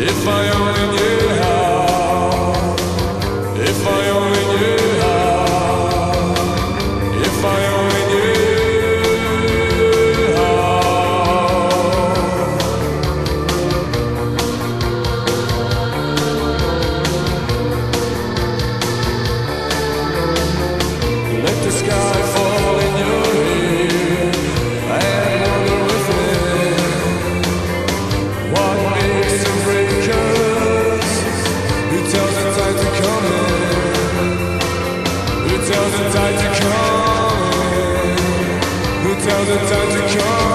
If I only Tell the time to come.